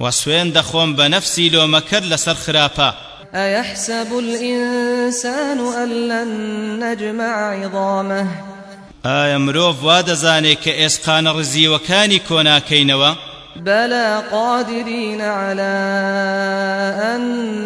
وە سوێند دەخۆم بە نەفسی لۆمەکەر لەسەر خراپە. أیحسب الانسان ان لن نجمع عظامه. ئایا مرۆڤ وا دەزانێ کە ئێسقانە ڕزیوەکانی کۆ ناکەینەوە؟ بەلا قادرین علی ان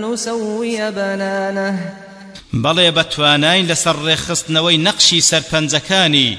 نسوی بنانه. بەڵێ بە تواناین لەسەر ڕێکخستنەوەی نەقشی سەر پەنجەکانی.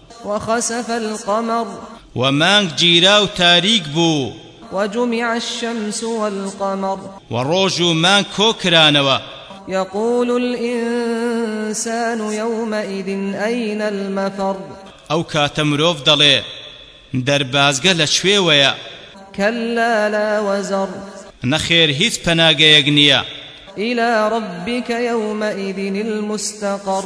وخسف القمر و مانگ گیرا و تاریک بوو. وجمع الشمس والقمر و ڕۆژ و مانگ کۆ کرانەوە. یقول الانسان یومئذ این المفر ئەو کاتە مرۆڤ دەڵێ دەربازگە لە کوێوەیە؟ کلا لا وزر نەخێر هیچ پەناگەیەک نییە. الی ربک یومئذ المستقر